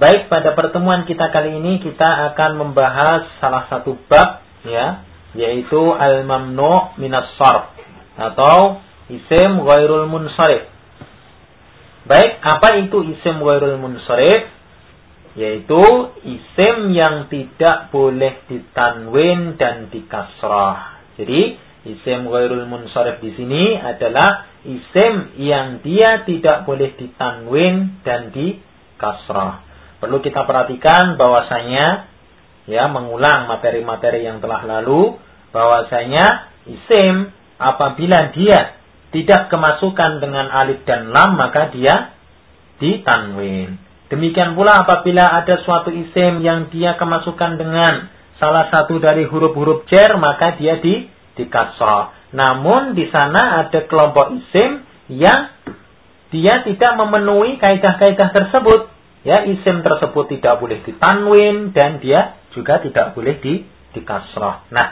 Baik, pada pertemuan kita kali ini kita akan membahas salah satu bab ya, yaitu al-mamnu' minas sarf atau isim ghairul munsharif. Baik, apa itu isim ghairul munsharif? Yaitu isim yang tidak boleh ditanwin dan dikasrah. Jadi, isim ghairul munsharif di sini adalah isim yang dia tidak boleh ditanwin dan dikasrah. Perlu kita perhatikan bahwasanya ya mengulang materi-materi yang telah lalu bahwasanya isim apabila dia tidak kemasukan dengan alif dan lam maka dia ditanwin. Demikian pula apabila ada suatu isim yang dia kemasukan dengan salah satu dari huruf-huruf jar maka dia di di Namun di sana ada kelompok isim yang dia tidak memenuhi kaidah-kaidah tersebut ya isim tersebut tidak boleh ditanwin dan dia juga tidak boleh di dikasrah. Nah,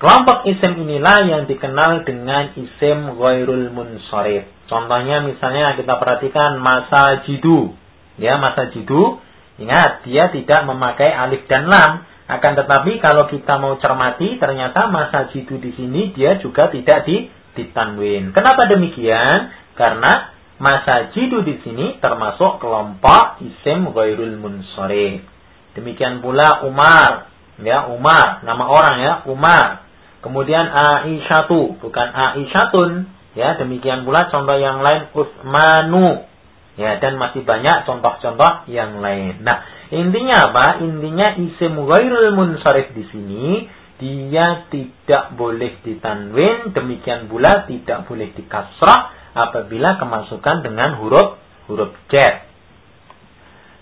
kelompok isim inilah yang dikenal dengan isim ghairul munsharif. Contohnya misalnya kita perhatikan masa jidu. Ya, masa jidu, ingat dia tidak memakai alif dan lam. Akan tetapi kalau kita mau cermati, ternyata masa jidu di sini dia juga tidak di, ditanwin. Kenapa demikian? Karena Masajidu di sini termasuk kelompok isim ghairul munsharif. Demikian pula Umar, ya Umar, nama orang ya Umar. Kemudian Aisyatu, bukan Aisyatun, ya demikian pula contoh yang lain Utsmanu, ya dan masih banyak contoh-contoh yang lain. Nah intinya apa? Intinya isim ghairul munsharif di sini dia tidak boleh ditanwin, demikian pula tidak boleh dikasrah apabila kemasukan dengan huruf huruf jar.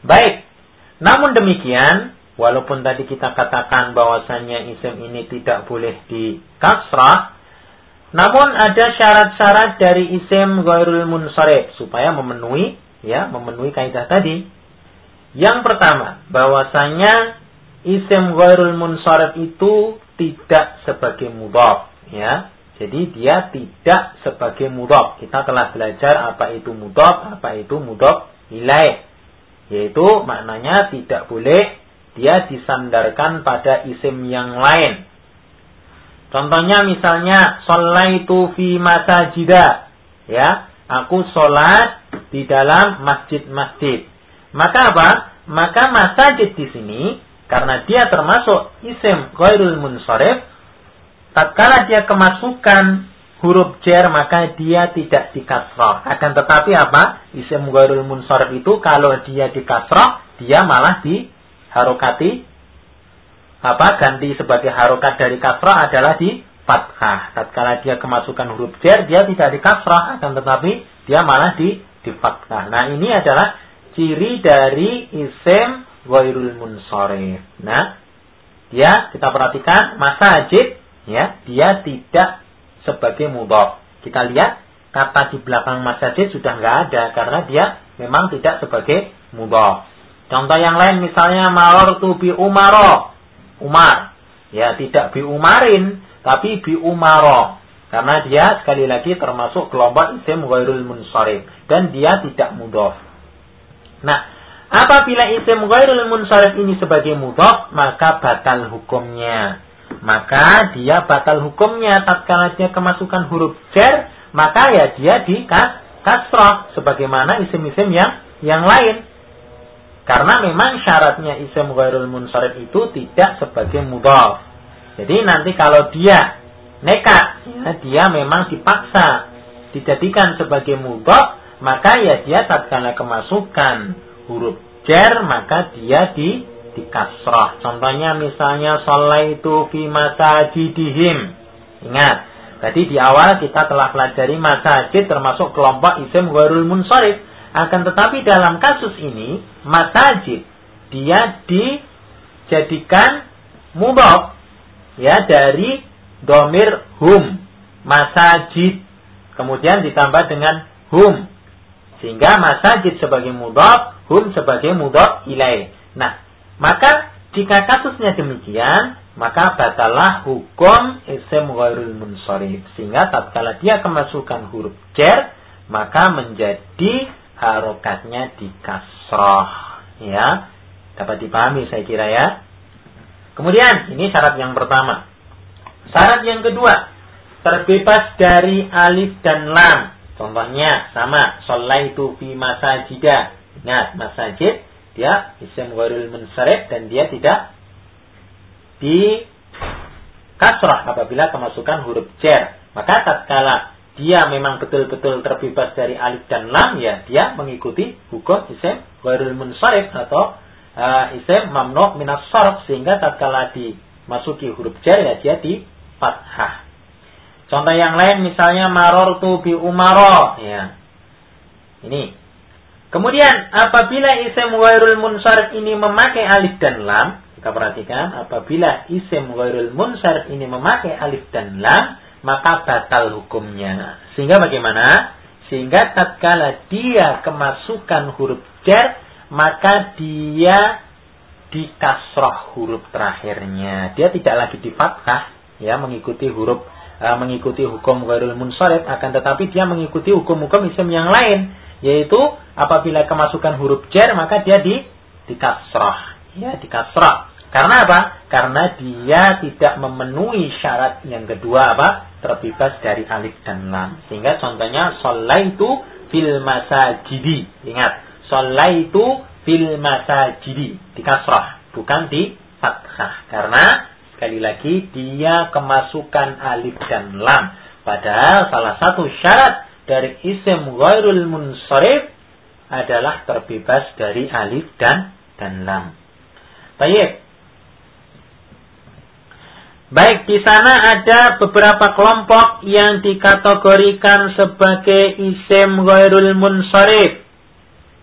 Baik. Namun demikian, walaupun tadi kita katakan bahwasannya isim ini tidak boleh di kasrah, namun ada syarat-syarat dari isim ghairul munsharif supaya memenuhi ya, memenuhi kaidah tadi. Yang pertama, bahwasanya isim ghairul munsharif itu tidak sebagai mudhaf, ya. Jadi dia tidak sebagai mudhaf. Kita telah belajar apa itu mudhaf, apa itu mudhaf ilaih. Yaitu maknanya tidak boleh dia disandarkan pada isim yang lain. Contohnya misalnya itu fi masajida. Ya, aku sholat di dalam masjid-masjid. Maka apa? Maka masajid di sini karena dia termasuk isim ghairul munsharif tatkala dia kemasukan huruf jar maka dia tidak dikasrah. Akan tetapi apa? Isim ghairul munsharif itu kalau dia dikasrah, dia malah diharokati apa? Ganti sebagai harokat dari kasrah adalah di fathah. Tatkala dia kemasukan huruf jar, dia tidak dikasrah, akan tetapi dia malah di di fathah. Nah, ini adalah ciri dari isim ghairul munsharif. Nah, dia kita perhatikan masajid ya dia tidak sebagai mudhaf. Kita lihat kata di belakang masjid sudah nggak ada karena dia memang tidak sebagai mudhaf. Contoh yang lain misalnya malor tu bi umaro. Umar. Ya tidak bi umarin tapi bi umaro. Karena dia sekali lagi termasuk kelompok isim ghairul munsharif dan dia tidak mudhaf. Nah, apabila isim ghairul munsharif ini sebagai mudhaf, maka batal hukumnya maka dia batal hukumnya tatkala dia kemasukan huruf jar maka ya dia di kasrah sebagaimana isim-isim yang yang lain. Karena memang syaratnya isim ghairul munsharif itu tidak sebagai mudhaf. Jadi nanti kalau dia nekat ya, dia memang dipaksa dijadikan sebagai mudhaf maka ya dia tatkala kemasukan huruf jar maka dia di di kasrah. Contohnya misalnya itu fi masajidihim. Ingat, tadi di awal kita telah pelajari masajid termasuk kelompok isim gharul munsharif. Akan tetapi dalam kasus ini masajid dia dijadikan mudhaf ya dari domir hum masajid kemudian ditambah dengan hum sehingga masajid sebagai mudhaf hum sebagai mudhaf ilaih. Nah, maka jika kasusnya demikian, maka batalah hukum isim ghairul munsharif. Sehingga tatkala dia kemasukan huruf jar, maka menjadi harokatnya di kasroh. Ya, Dapat dipahami saya kira ya. Kemudian ini syarat yang pertama. Syarat yang kedua, terbebas dari alif dan lam. Contohnya sama, itu fi masajida. Ingat, masajid dia isim ghairul munsharif dan dia tidak di kasrah apabila kemasukan huruf jar. Maka tatkala dia memang betul-betul terbebas dari alif dan lam ya dia mengikuti hukum isim ghairul munsharif atau uh, isim mamnu minas sarf sehingga tatkala dimasuki huruf jar ya dia di fathah. Contoh yang lain misalnya maror tu bi umaro ya. Ini. Kemudian apabila isim ghairul munsharif ini memakai alif dan lam, kita perhatikan apabila isim ghairul munsharif ini memakai alif dan lam, maka batal hukumnya. Sehingga bagaimana? Sehingga tatkala dia kemasukan huruf jar, maka dia di kasroh huruf terakhirnya. Dia tidak lagi di fathah, ya mengikuti huruf uh, mengikuti hukum ghairul munsharif akan tetapi dia mengikuti hukum-hukum isim yang lain yaitu apabila kemasukan huruf jar maka dia di di kasrah ya di kasrah karena apa? Karena dia tidak memenuhi syarat yang kedua apa? Terbebas dari alif dan lam. Sehingga contohnya itu fil masajidi. Ingat itu fil masajidi. Di kasrah bukan di fathah. Karena Sekali lagi, dia kemasukan alif dan lam. Padahal salah satu syarat dari isim ghairul munsharif adalah terbebas dari alif dan dan lam. Baik. Baik, di sana ada beberapa kelompok yang dikategorikan sebagai isim ghairul munsharif.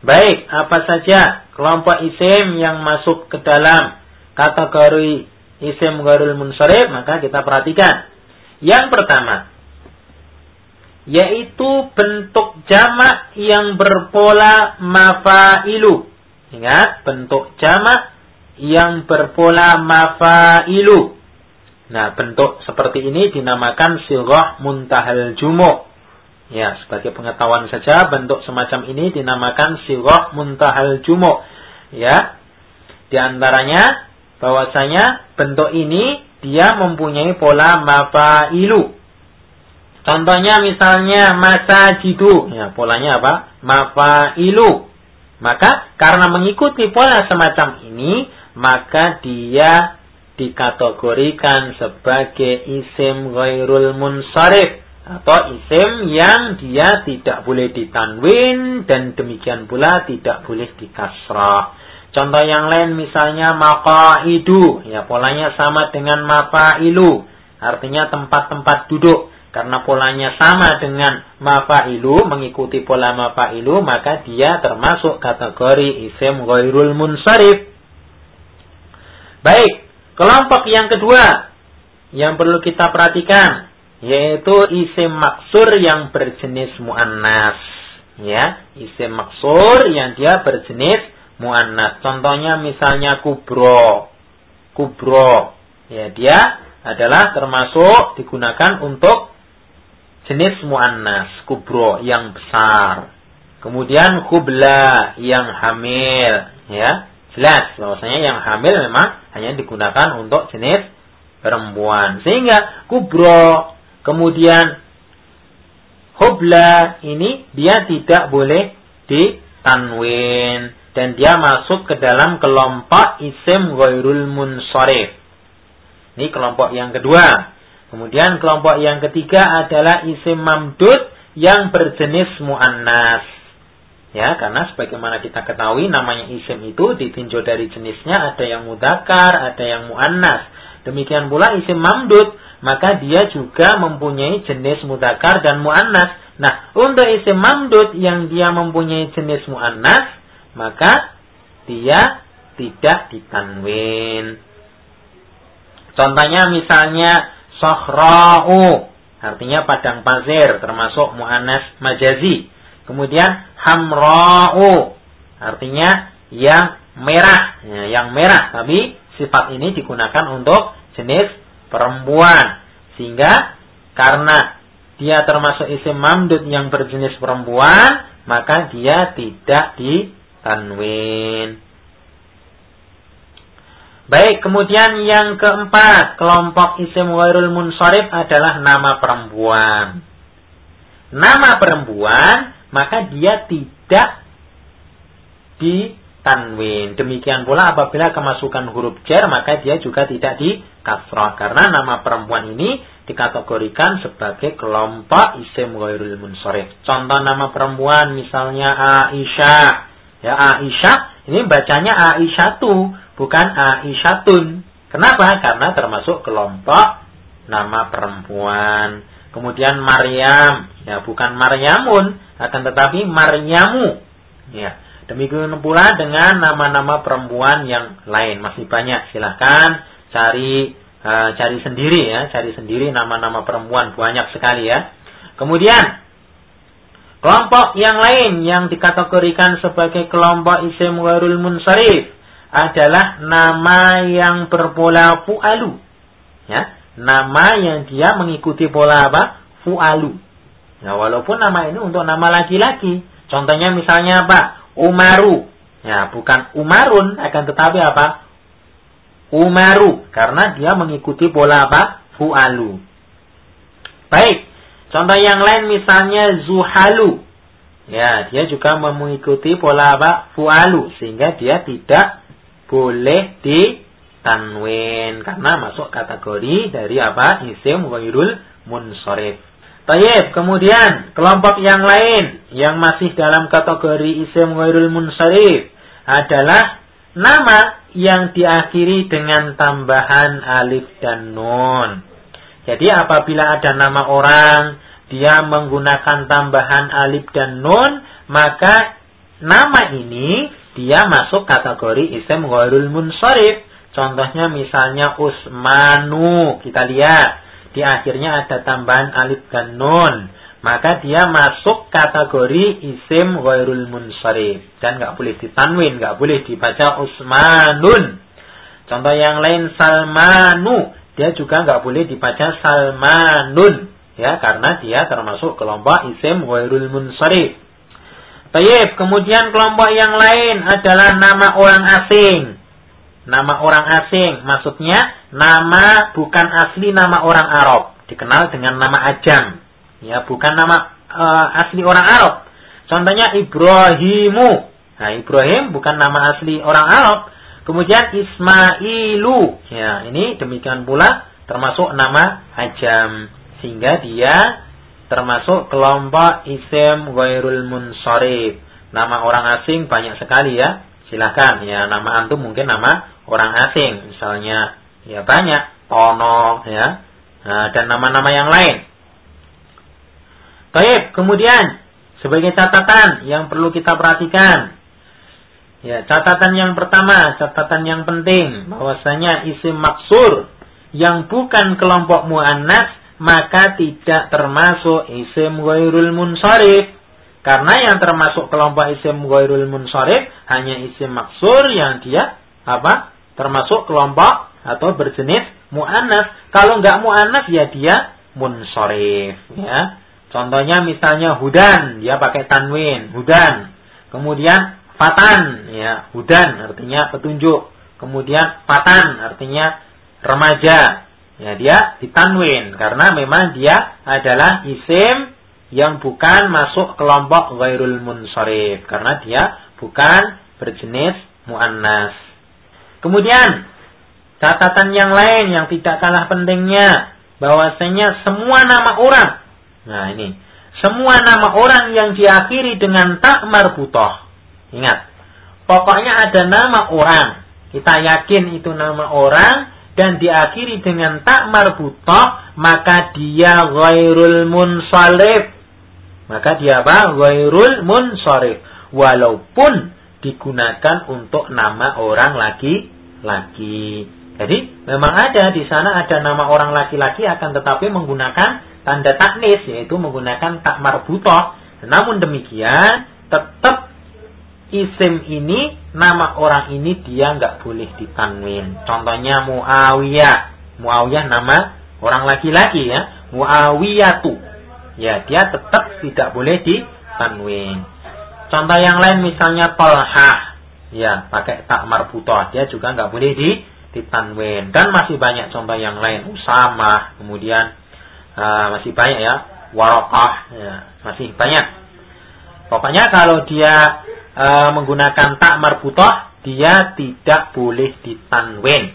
Baik, apa saja kelompok isim yang masuk ke dalam kategori isim gharul munsharif, maka kita perhatikan. Yang pertama, yaitu bentuk jamak yang berpola mafailu. Ingat, bentuk jamak yang berpola mafailu. Nah, bentuk seperti ini dinamakan sirah muntahal jumu. Ya, sebagai pengetahuan saja, bentuk semacam ini dinamakan sirah muntahal jumu. Ya, di antaranya bahwasanya bentuk ini dia mempunyai pola mafailu. Contohnya misalnya masa jidu, ya polanya apa? Mafailu. Maka karena mengikuti pola semacam ini, maka dia dikategorikan sebagai isim ghairul munsharif atau isim yang dia tidak boleh ditanwin dan demikian pula tidak boleh dikasrah. Contoh yang lain misalnya maqaidu, ya polanya sama dengan mafailu, artinya tempat-tempat duduk. Karena polanya sama dengan mafailu, mengikuti pola mafailu, maka dia termasuk kategori isim ghairul munsharif. Baik, kelompok yang kedua yang perlu kita perhatikan yaitu isim maksur yang berjenis muannas. Ya, isim maksur yang dia berjenis muannas. Contohnya misalnya kubro. Kubro. Ya, dia adalah termasuk digunakan untuk jenis muannas kubro yang besar. Kemudian kubla yang hamil, ya. Jelas bahwasanya yang hamil memang hanya digunakan untuk jenis perempuan. Sehingga kubro kemudian hubla ini dia tidak boleh ditanwin dan dia masuk ke dalam kelompok isim ghairul munsharif. Ini kelompok yang kedua. Kemudian kelompok yang ketiga adalah isim mamdud yang berjenis muannas. Ya, karena sebagaimana kita ketahui namanya isim itu ditinjau dari jenisnya ada yang mudakar, ada yang muannas. Demikian pula isim mamdud, maka dia juga mempunyai jenis mudakar dan muannas. Nah, untuk isim mamdud yang dia mempunyai jenis muannas, maka dia tidak ditanwin. Contohnya misalnya sohra'u, artinya padang pasir, termasuk mu'anas majazi. Kemudian hamra'u, artinya yang merah, ya, yang merah, tapi sifat ini digunakan untuk jenis perempuan. Sehingga karena dia termasuk isim mamdud yang berjenis perempuan, maka dia tidak di tanwin. Baik, kemudian yang keempat, kelompok isim ghairul munsharif adalah nama perempuan. Nama perempuan, maka dia tidak di tanwin. Demikian pula apabila kemasukan huruf jar maka dia juga tidak di kasrah karena nama perempuan ini dikategorikan sebagai kelompok isim ghairul munsharif. Contoh nama perempuan misalnya Aisyah. Ya Aisyah ini bacanya Aisyatu bukan Aisyatun. Kenapa? Karena termasuk kelompok nama perempuan. Kemudian Maryam, ya bukan Maryamun, akan tetapi Maryamu. Ya, Demikian pula dengan nama-nama perempuan yang lain masih banyak. Silahkan cari uh, cari sendiri ya, cari sendiri nama-nama perempuan banyak sekali ya. Kemudian kelompok yang lain yang dikategorikan sebagai kelompok isim warul munsharif adalah nama yang berpola fu'alu. Ya, nama yang dia mengikuti pola apa? Fu'alu. Nah, walaupun nama ini untuk nama laki-laki. Contohnya misalnya apa? Umaru. Ya, bukan Umarun, akan tetapi apa? Umaru. Karena dia mengikuti pola apa? Fu'alu. Baik. Contoh yang lain misalnya Zuhalu. Ya, dia juga mengikuti pola apa? Fu'alu. Sehingga dia tidak boleh di tanwin. Karena masuk kategori dari apa? Isim wairul munsorif. Tayyib, kemudian kelompok yang lain yang masih dalam kategori isim ghairul munsharif adalah nama yang diakhiri dengan tambahan alif dan nun. Jadi apabila ada nama orang, dia menggunakan tambahan alif dan nun, maka nama ini dia masuk kategori isim ghairul munsharif. Contohnya misalnya Usmanu, kita lihat di akhirnya ada tambahan alif dan nun, maka dia masuk kategori isim ghairul munsharif dan nggak boleh ditanwin, nggak boleh dibaca Usmanun. Contoh yang lain Salmanu, dia juga nggak boleh dibaca Salmanun, ya karena dia termasuk kelompok isim ghairul munsharif. Baik, kemudian kelompok yang lain adalah nama orang asing. Nama orang asing, maksudnya nama bukan asli nama orang Arab, dikenal dengan nama ajam. Ya, bukan nama uh, asli orang Arab. Contohnya Ibrahimu. Nah, Ibrahim bukan nama asli orang Arab. Kemudian Ismailu. Ya, ini demikian pula termasuk nama ajam sehingga dia termasuk kelompok isim ghairul munsharif. Nama orang asing banyak sekali ya. Silahkan ya nama antum mungkin nama orang asing misalnya ya banyak Tono ya nah, dan nama-nama yang lain. Baik, kemudian sebagai catatan yang perlu kita perhatikan ya catatan yang pertama, catatan yang penting bahwasanya isim maksur yang bukan kelompok muannas maka tidak termasuk isim ghairul munsharif karena yang termasuk kelompok isim ghairul munsharif hanya isim maksur yang dia apa? Termasuk kelompok atau berjenis muannas. Kalau enggak muannas ya dia munsharif ya. Contohnya misalnya hudan, dia pakai tanwin, hudan. Kemudian fatan, ya, hudan artinya petunjuk. Kemudian fatan artinya remaja. Ya, dia ditanwin karena memang dia adalah isim yang bukan masuk kelompok ghairul munsharif karena dia bukan berjenis muannas. Kemudian catatan yang lain yang tidak kalah pentingnya bahwasanya semua nama orang. Nah, ini semua nama orang yang diakhiri dengan tak marbutoh. Ingat, pokoknya ada nama orang. Kita yakin itu nama orang dan diakhiri dengan tak marbutoh, maka dia ghairul munsharif maka dia apa? Ghairul munsharif. Walaupun digunakan untuk nama orang laki-laki. Jadi memang ada di sana ada nama orang laki-laki akan tetapi menggunakan tanda taknis yaitu menggunakan tak marbutoh. Namun demikian tetap isim ini nama orang ini dia nggak boleh ditanwin. Contohnya Muawiyah. Muawiyah nama orang laki-laki ya. Muawiyatu ya dia tetap tidak boleh ditanwin. Contoh yang lain misalnya tolhah, ya pakai tak marbutoh, dia juga nggak boleh di ditanwin. Dan masih banyak contoh yang lain. Usama, kemudian uh, masih banyak ya. Warokah, ya, masih banyak. Pokoknya kalau dia uh, menggunakan tak marbutoh, dia tidak boleh ditanwin.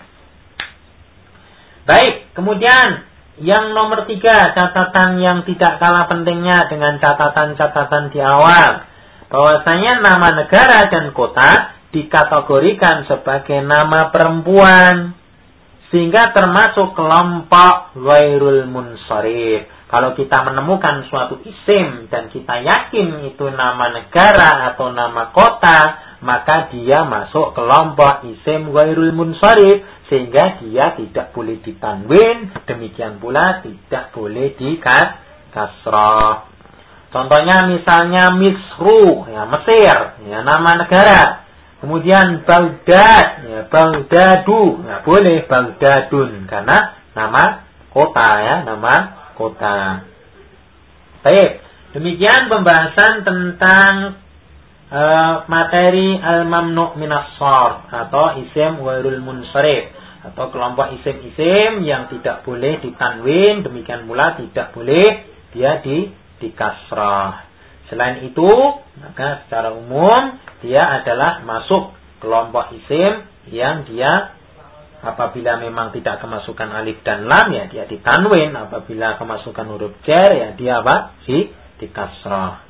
Baik, kemudian yang nomor tiga, catatan yang tidak kalah pentingnya dengan catatan-catatan di awal. Bahwasanya nama negara dan kota dikategorikan sebagai nama perempuan sehingga termasuk kelompok wairul munsharif. Kalau kita menemukan suatu isim dan kita yakin itu nama negara atau nama kota, maka dia masuk kelompok isim wairul munsharif sehingga dia tidak boleh ditanwin, demikian pula tidak boleh dikasrah. Contohnya misalnya Misru, ya Mesir, ya nama negara. Kemudian Baghdad, ya Baghdadu, nggak boleh Baghdadun karena nama kota ya, nama kota. Baik, demikian pembahasan tentang uh, materi al-mamnu minas atau isim wairul munsharif atau kelompok isim-isim yang tidak boleh ditanwin, demikian pula tidak boleh dia di dikasrah. Selain itu, maka secara umum dia adalah masuk kelompok isim yang dia apabila memang tidak kemasukan alif dan lam ya dia ditanwin. Apabila kemasukan huruf jar ya dia apa? Si dikasrah